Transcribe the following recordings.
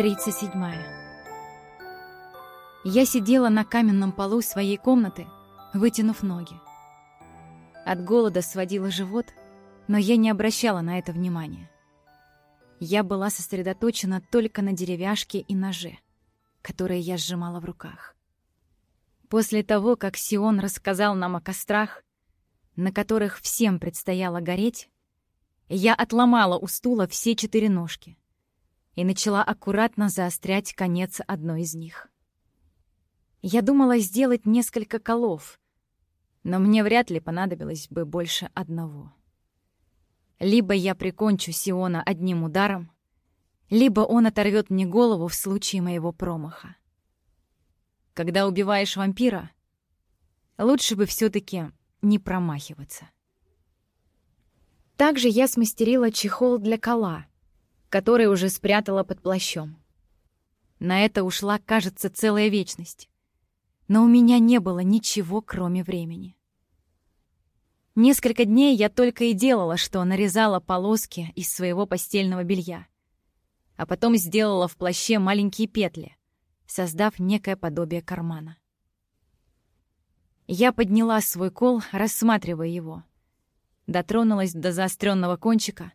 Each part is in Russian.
37. Я сидела на каменном полу своей комнаты, вытянув ноги. От голода сводила живот, но я не обращала на это внимания. Я была сосредоточена только на деревяшке и ноже, которые я сжимала в руках. После того, как Сион рассказал нам о кострах, на которых всем предстояло гореть, я отломала у стула все четыре ножки и начала аккуратно заострять конец одной из них. Я думала сделать несколько колов, но мне вряд ли понадобилось бы больше одного. Либо я прикончу Сиона одним ударом, либо он оторвет мне голову в случае моего промаха. Когда убиваешь вампира, лучше бы все таки не промахиваться. Также я смастерила чехол для кола, который уже спрятала под плащом. На это ушла, кажется, целая вечность. Но у меня не было ничего, кроме времени. Несколько дней я только и делала, что нарезала полоски из своего постельного белья, а потом сделала в плаще маленькие петли, создав некое подобие кармана. Я подняла свой кол, рассматривая его. Дотронулась до заостренного кончика,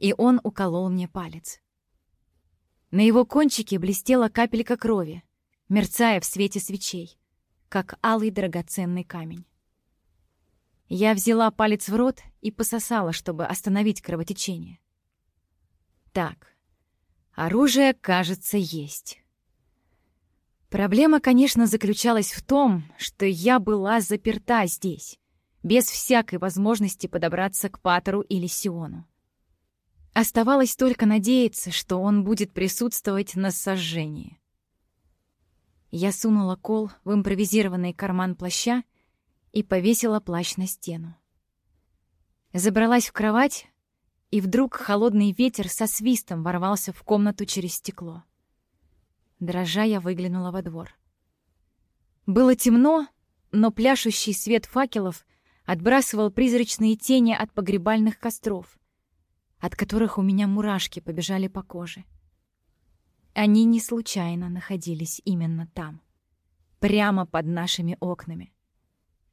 и он уколол мне палец. На его кончике блестела капелька крови, мерцая в свете свечей, как алый драгоценный камень. Я взяла палец в рот и пососала, чтобы остановить кровотечение. Так, оружие, кажется, есть. Проблема, конечно, заключалась в том, что я была заперта здесь, без всякой возможности подобраться к Патеру или Сиону. Оставалось только надеяться, что он будет присутствовать на сожжении. Я сунула кол в импровизированный карман плаща и повесила плащ на стену. Забралась в кровать, и вдруг холодный ветер со свистом ворвался в комнату через стекло. Дрожа я выглянула во двор. Было темно, но пляшущий свет факелов отбрасывал призрачные тени от погребальных костров, от которых у меня мурашки побежали по коже. Они не случайно находились именно там, прямо под нашими окнами,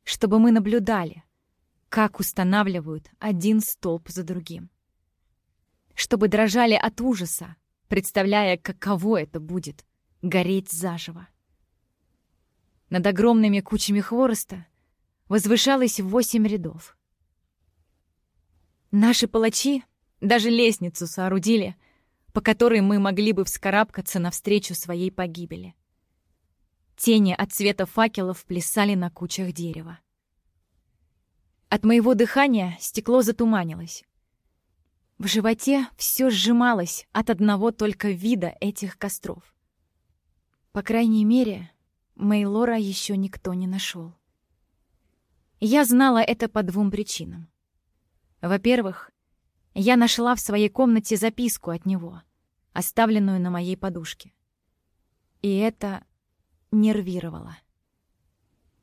чтобы мы наблюдали, как устанавливают один столб за другим. Чтобы дрожали от ужаса, представляя, каково это будет гореть заживо. Над огромными кучами хвороста возвышалось восемь рядов. Наши палачи даже лестницу соорудили, по которой мы могли бы вскарабкаться навстречу своей погибели. Тени от цвета факелов плясали на кучах дерева. От моего дыхания стекло затуманилось. В животе все сжималось от одного только вида этих костров. По крайней мере, Мейлора еще никто не нашел. Я знала это по двум причинам. Во-первых, я нашла в своей комнате записку от него, оставленную на моей подушке. И это нервировало.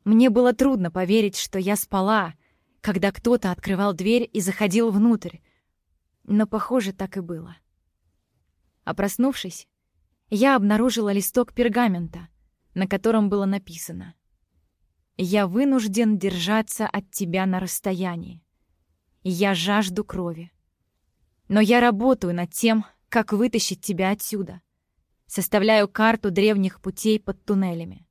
Мне было трудно поверить, что я спала, когда кто-то открывал дверь и заходил внутрь, но, похоже, так и было. А проснувшись, я обнаружила листок пергамента, на котором было написано «Я вынужден держаться от тебя на расстоянии. Я жажду крови. Но я работаю над тем, как вытащить тебя отсюда. Составляю карту древних путей под туннелями.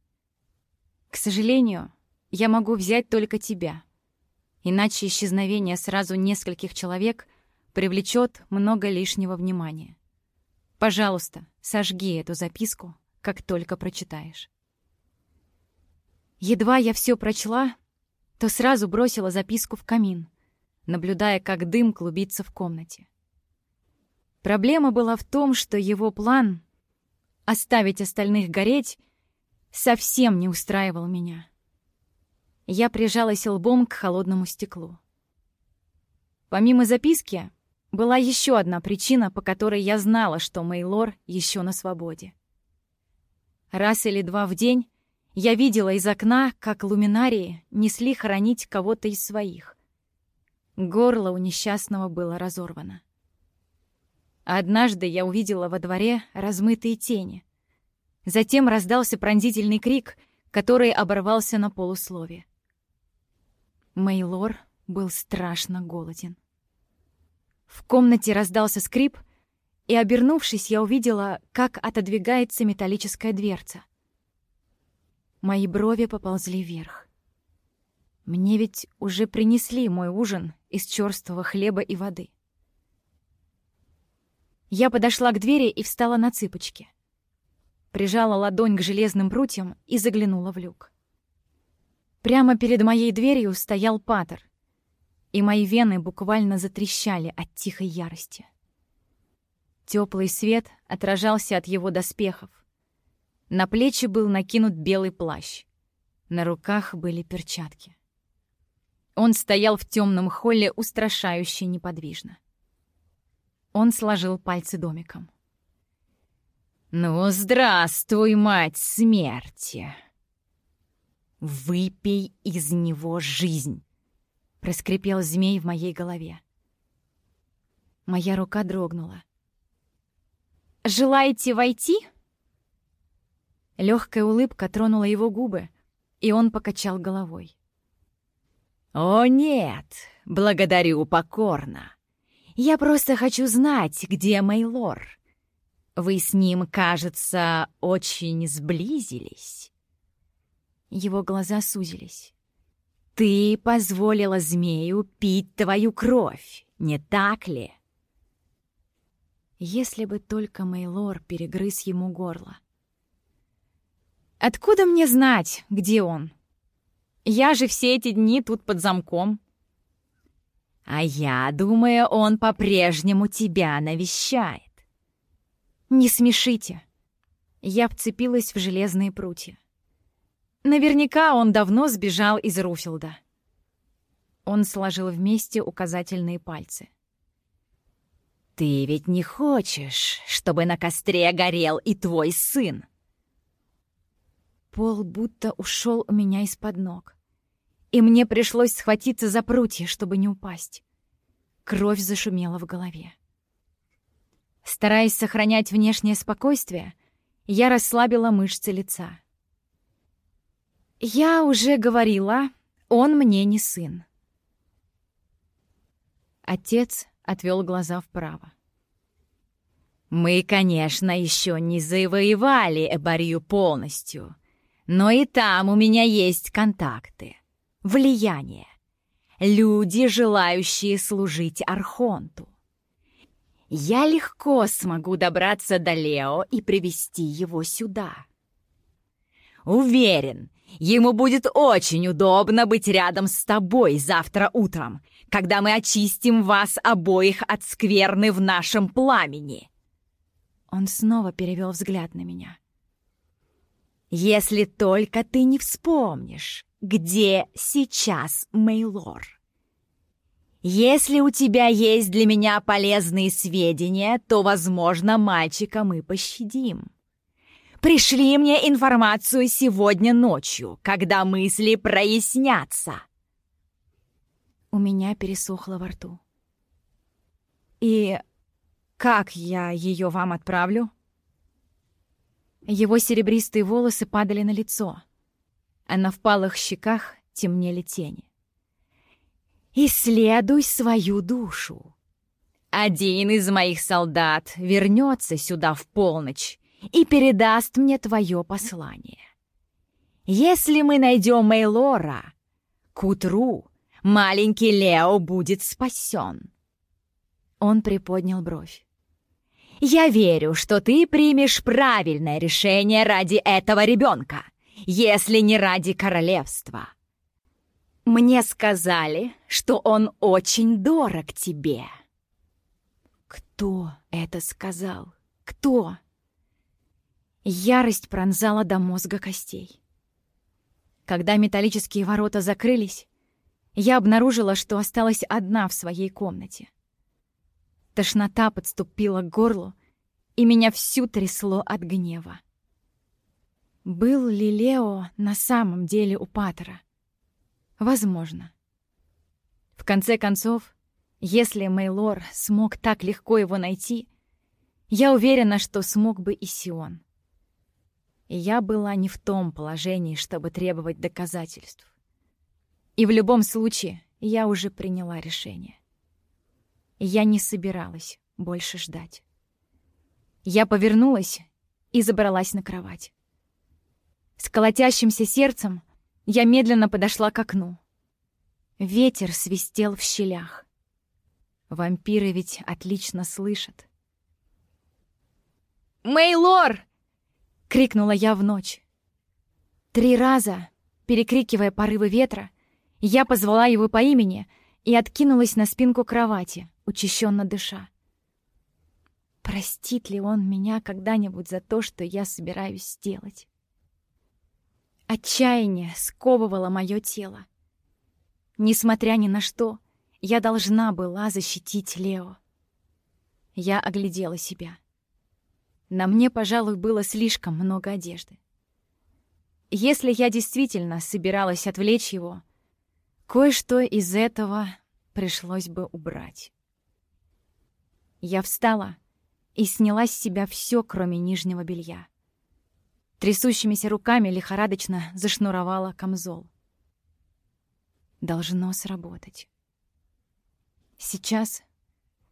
К сожалению, я могу взять только тебя. Иначе исчезновение сразу нескольких человек привлечет много лишнего внимания. Пожалуйста, сожги эту записку, как только прочитаешь. Едва я все прочла, то сразу бросила записку в камин, наблюдая, как дым клубится в комнате. Проблема была в том, что его план — оставить остальных гореть — совсем не устраивал меня. Я прижалась лбом к холодному стеклу. Помимо записки, была еще одна причина, по которой я знала, что Мейлор еще на свободе. Раз или два в день я видела из окна, как луминарии несли хоронить кого-то из своих. Горло у несчастного было разорвано. Однажды я увидела во дворе размытые тени. Затем раздался пронзительный крик, который оборвался на полуслове. Мейлор был страшно голоден. В комнате раздался скрип, и, обернувшись, я увидела, как отодвигается металлическая дверца. Мои брови поползли вверх. Мне ведь уже принесли мой ужин из черствого хлеба и воды. Я подошла к двери и встала на цыпочки. Прижала ладонь к железным прутьям и заглянула в люк. Прямо перед моей дверью стоял Патер, и мои вены буквально затрещали от тихой ярости. Теплый свет отражался от его доспехов. На плечи был накинут белый плащ. На руках были перчатки. Он стоял в темном холле устрашающе неподвижно. Он сложил пальцы домиком. «Ну, здравствуй, мать смерти!» «Выпей из него жизнь!» — проскрипел змей в моей голове. Моя рука дрогнула. «Желаете войти?» Легкая улыбка тронула его губы, и он покачал головой. «О, нет, благодарю покорно. Я просто хочу знать, где Мейлор. Вы с ним, кажется, очень сблизились». Его глаза сузились. «Ты позволила змею пить твою кровь, не так ли?» Если бы только Мейлор перегрыз ему горло. «Откуда мне знать, где он? Я же все эти дни тут под замком». «А я думаю, он по-прежнему тебя навещает». «Не смешите». Я вцепилась в железные прутья. Наверняка он давно сбежал из Руфилда. Он сложил вместе указательные пальцы. «Ты ведь не хочешь, чтобы на костре горел и твой сын?» Пол будто ушел у меня из-под ног, и мне пришлось схватиться за прутья, чтобы не упасть. Кровь зашумела в голове. Стараясь сохранять внешнее спокойствие, я расслабила мышцы лица. Я уже говорила, он мне не сын. Отец отвел глаза вправо. Мы, конечно, еще не завоевали Эбарию полностью, но и там у меня есть контакты, влияние, люди, желающие служить Архонту. Я легко смогу добраться до Лео и привести его сюда. Уверен, Ему будет очень удобно быть рядом с тобой завтра утром, когда мы очистим вас обоих от скверны в нашем пламени». Он снова перевел взгляд на меня. «Если только ты не вспомнишь, где сейчас Мейлор. Если у тебя есть для меня полезные сведения, то, возможно, мальчика мы пощадим. Пришли мне информацию сегодня ночью, когда мысли прояснятся. У меня пересохло во рту. И как я ее вам отправлю? Его серебристые волосы падали на лицо, а на впалых щеках темнели тени. «Исследуй свою душу. Один из моих солдат вернется сюда в полночь и передаст мне твое послание. Если мы найдем Мейлора, к утру маленький Лео будет спасен. Он приподнял бровь. Я верю, что ты примешь правильное решение ради этого ребенка, если не ради королевства. Мне сказали, что он очень дорог тебе. Кто это сказал? Кто? Ярость пронзала до мозга костей. Когда металлические ворота закрылись, я обнаружила, что осталась одна в своей комнате. Тошнота подступила к горлу, и меня всю трясло от гнева. Был ли Лео на самом деле у Паттера? Возможно. В конце концов, если Мейлор смог так легко его найти, Я уверена, что смог бы и Сион. И я была не в том положении, чтобы требовать доказательств. И в любом случае я уже приняла решение. Я не собиралась больше ждать. Я повернулась и забралась на кровать. С колотящимся сердцем я медленно подошла к окну. Ветер свистел в щелях. Вампиры ведь отлично слышат. «Мейлор!» — крикнула я в ночь. Три раза, перекрикивая порывы ветра, я позвала его по имени и откинулась на спинку кровати, учащенно дыша. Простит ли он меня когда-нибудь за то, что я собираюсь сделать? Отчаяние сковывало мое тело. Несмотря ни на что, я должна была защитить Лео. Я оглядела себя. На мне, пожалуй, было слишком много одежды. Если я действительно собиралась отвлечь его, кое-что из этого пришлось бы убрать. Я встала и сняла с себя все, кроме нижнего белья. Трясущимися руками лихорадочно зашнуровала камзол. Должно сработать. Сейчас,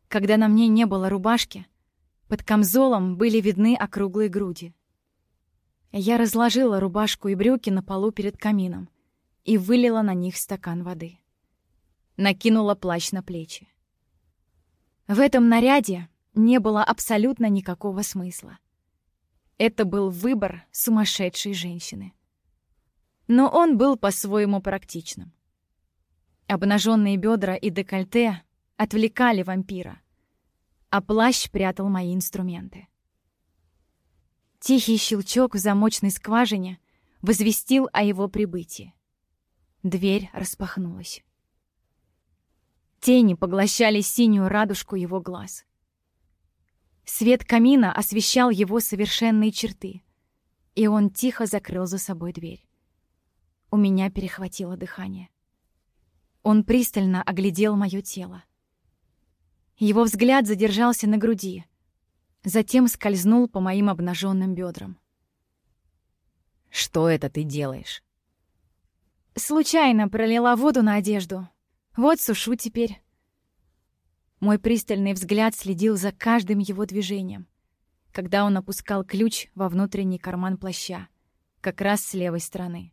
когда на мне не было рубашки, под камзолом были видны округлые груди. Я разложила рубашку и брюки на полу перед камином и вылила на них стакан воды. Накинула плащ на плечи. В этом наряде не было абсолютно никакого смысла. Это был выбор сумасшедшей женщины. Но он был по-своему практичным. Обнаженные бедра и декольте отвлекали вампира, а плащ прятал мои инструменты. Тихий щелчок в замочной скважине возвестил о его прибытии. Дверь распахнулась. Тени поглощали синюю радужку его глаз. Свет камина освещал его совершенные черты, и он тихо закрыл за собой дверь. У меня перехватило дыхание. Он пристально оглядел мое тело. Его взгляд задержался на груди, затем скользнул по моим обнаженным бедрам. «Что это ты делаешь?» «Случайно пролила воду на одежду. Вот сушу теперь». Мой пристальный взгляд следил за каждым его движением, когда он опускал ключ во внутренний карман плаща, как раз с левой стороны.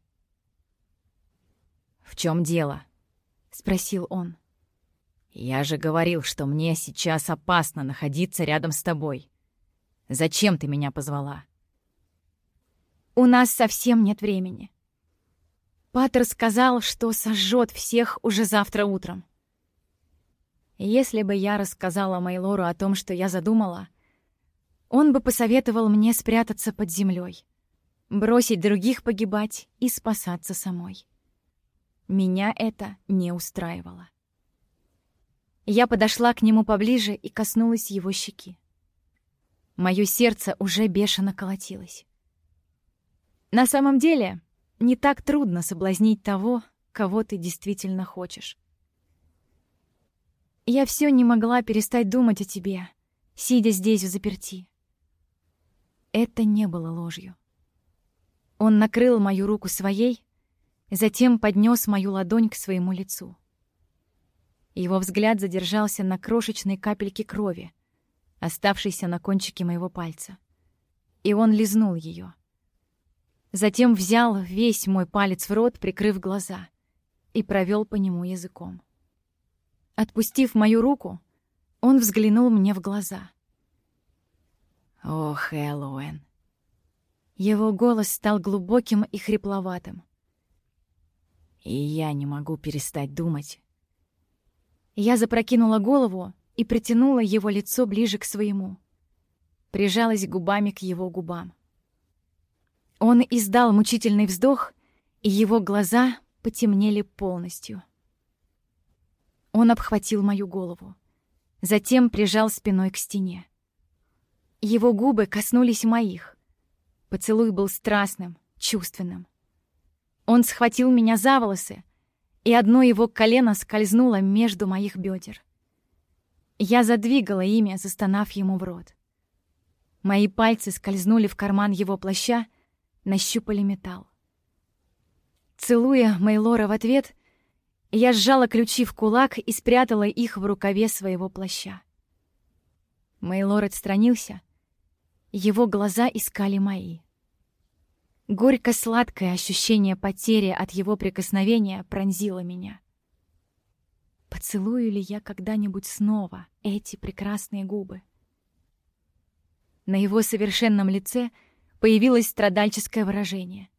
«В чем дело?» — спросил он. «Я же говорил, что мне сейчас опасно находиться рядом с тобой. Зачем ты меня позвала?» «У нас совсем нет времени. Паттер сказал, что сожжет всех уже завтра утром. Если бы я рассказала Мейлору о том, что я задумала, он бы посоветовал мне спрятаться под землей, бросить других погибать и спасаться самой. Меня это не устраивало. Я подошла к нему поближе и коснулась его щеки. Моё сердце уже бешено колотилось. На самом деле, не так трудно соблазнить того, кого ты действительно хочешь. Я все не могла перестать думать о тебе, сидя здесь в заперти. Это не было ложью. Он накрыл мою руку своей, затем поднес мою ладонь к своему лицу. Его взгляд задержался на крошечной капельке крови, оставшейся на кончике моего пальца. И он лизнул ее. Затем взял весь мой палец в рот, прикрыв глаза, и провел по нему языком. Отпустив мою руку, он взглянул мне в глаза. «Ох, Эллоуэн!» Его голос стал глубоким и хрипловатым. «И я не могу перестать думать». Я запрокинула голову и притянула его лицо ближе к своему. Прижалась губами к его губам. Он издал мучительный вздох, и его глаза потемнели полностью. Он обхватил мою голову. Затем прижал спиной к стене. Его губы коснулись моих. Поцелуй был страстным, чувственным. Он схватил меня за волосы, и одно его колено скользнуло между моих бедер. Я задвигала ими, застонав ему в рот. Мои пальцы скользнули в карман его плаща, нащупали металл. Целуя Мейлора в ответ, я сжала ключи в кулак и спрятала их в рукаве своего плаща. Мейлор отстранился, его глаза искали мои. Горько-сладкое ощущение потери от его прикосновения пронзило меня. Поцелую ли я когда-нибудь снова эти прекрасные губы? На его совершенном лице появилось страдальческое выражение,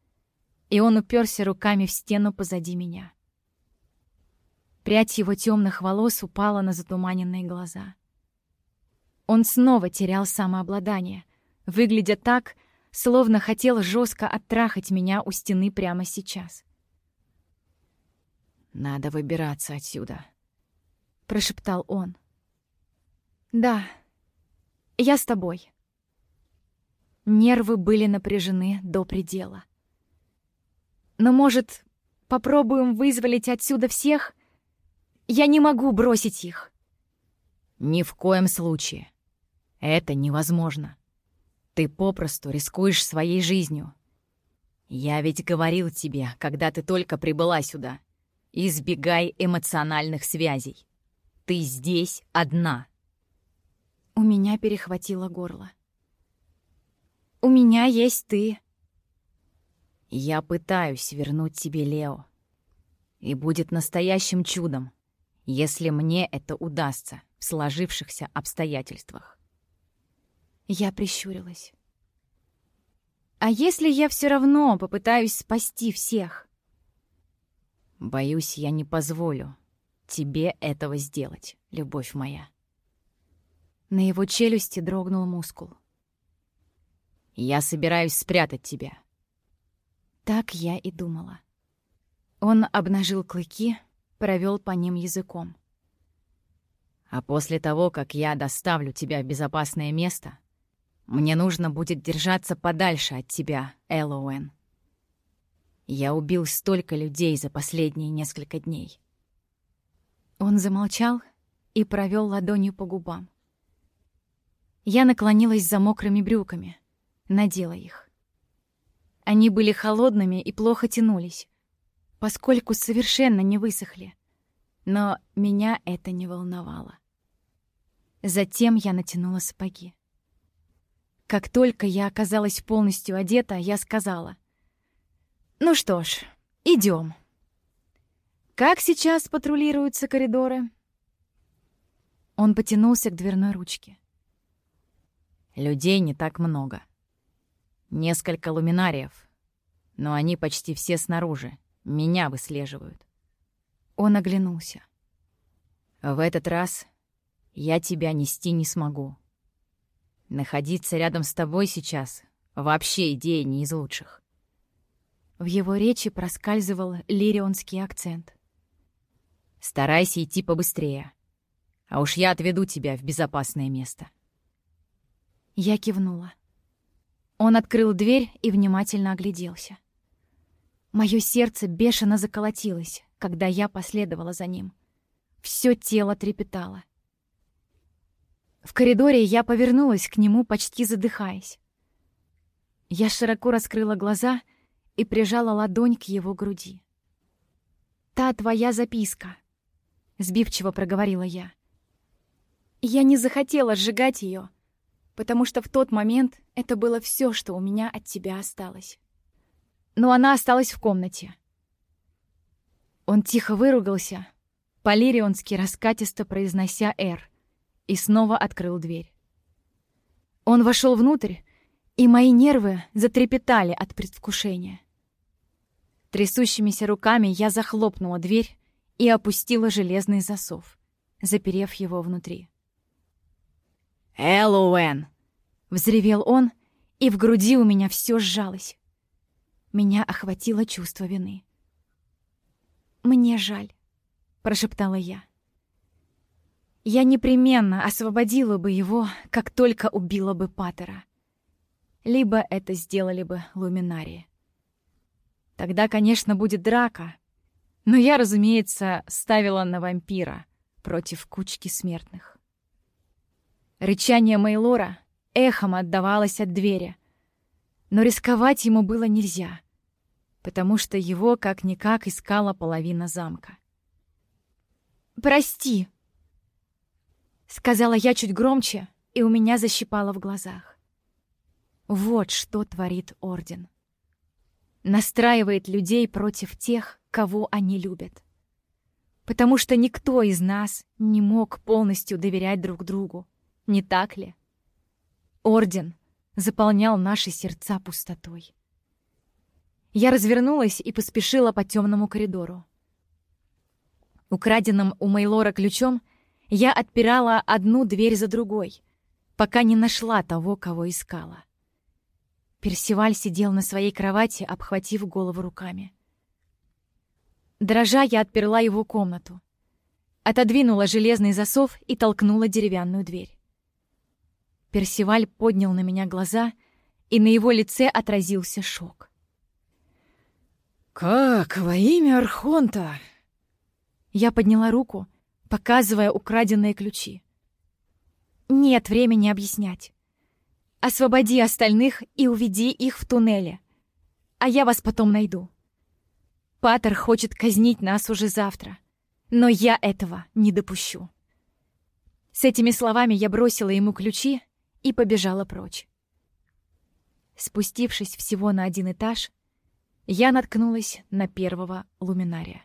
и он уперся руками в стену позади меня. Прядь его темных волос упала на затуманенные глаза. Он снова терял самообладание, выглядя так, словно хотел жестко оттрахать меня у стены прямо сейчас. «Надо выбираться отсюда», — прошептал он. «Да, я с тобой». Нервы были напряжены до предела. «Но, может, попробуем вызволить отсюда всех? Я не могу бросить их». «Ни в коем случае. Это невозможно. Ты попросту рискуешь своей жизнью. Я ведь говорил тебе, когда ты только прибыла сюда. Избегай эмоциональных связей. Ты здесь одна». У меня перехватило горло. У меня есть ты. Я пытаюсь вернуть тебе Лео. И будет настоящим чудом, если мне это удастся в сложившихся обстоятельствах. Я прищурилась. А если я все равно попытаюсь спасти всех? Боюсь, я не позволю тебе этого сделать, любовь моя. На его челюсти дрогнул мускул. Я собираюсь спрятать тебя». Так я и думала. Он обнажил клыки, провел по ним языком. «А после того, как я доставлю тебя в безопасное место, мне нужно будет держаться подальше от тебя, Эллоуэн. Я убил столько людей за последние несколько дней». Он замолчал и провел ладонью по губам. Я наклонилась за мокрыми брюками надела их. Они были холодными и плохо тянулись, поскольку совершенно не высохли. Но меня это не волновало. Затем я натянула сапоги. Как только я оказалась полностью одета, я сказала. «Ну что ж, идем. Как сейчас патрулируются коридоры?» Он потянулся к дверной ручке. «Людей не так много. Несколько луминариев. Но они почти все снаружи. Меня выслеживают. Он оглянулся. В этот раз я тебя нести не смогу. Находиться рядом с тобой сейчас вообще идея не из лучших. В его речи проскальзывал лирионский акцент. Старайся идти побыстрее. А уж я отведу тебя в безопасное место. Я кивнула. Он открыл дверь и внимательно огляделся. Моё сердце бешено заколотилось, когда я последовала за ним. Всё тело трепетало. В коридоре я повернулась к нему, почти задыхаясь. Я широко раскрыла глаза и прижала ладонь к его груди. «Та твоя записка», — сбивчиво проговорила я. Я не захотела сжигать её, потому что в тот момент это было все, что у меня от тебя осталось. Но она осталась в комнате. Он тихо выругался, по-лирионски раскатисто произнося «Р», и снова открыл дверь. Он вошел внутрь, и мои нервы затрепетали от предвкушения. Трясущимися руками я захлопнула дверь и опустила железный засов, заперев его внутри. «Эллоуэн!» — взревел он, и в груди у меня все сжалось. Меня охватило чувство вины. «Мне жаль», — прошептала я. Я непременно освободила бы его, как только убила бы Паттера. Либо это сделали бы Луминарии. Тогда, конечно, будет драка, но я, разумеется, ставила на вампира против кучки смертных. Рычание Мейлора эхом отдавалось от двери. Но рисковать ему было нельзя, потому что его как-никак искала половина замка. «Прости!» — сказала я чуть громче, и у меня защипало в глазах. Вот что творит Орден. Настраивает людей против тех, кого они любят. Потому что никто из нас не мог полностью доверять друг другу, не так ли? Орден заполнял наши сердца пустотой. Я развернулась и поспешила по темному коридору. Украденным у Мейлора ключом я отпирала одну дверь за другой, пока не нашла того, кого искала. Персиваль сидел на своей кровати, обхватив голову руками. Дрожа, я отперла его комнату. Отодвинула железный засов и толкнула деревянную дверь. Персиваль поднял на меня глаза, и на его лице отразился шок. «Как во имя Архонта?» Я подняла руку, показывая украденные ключи. «Нет времени объяснять. Освободи остальных и уведи их в туннеле, а я вас потом найду. Патер хочет казнить нас уже завтра, но я этого не допущу». С этими словами я бросила ему ключи и побежала прочь. Спустившись всего на один этаж, я наткнулась на первого луминария.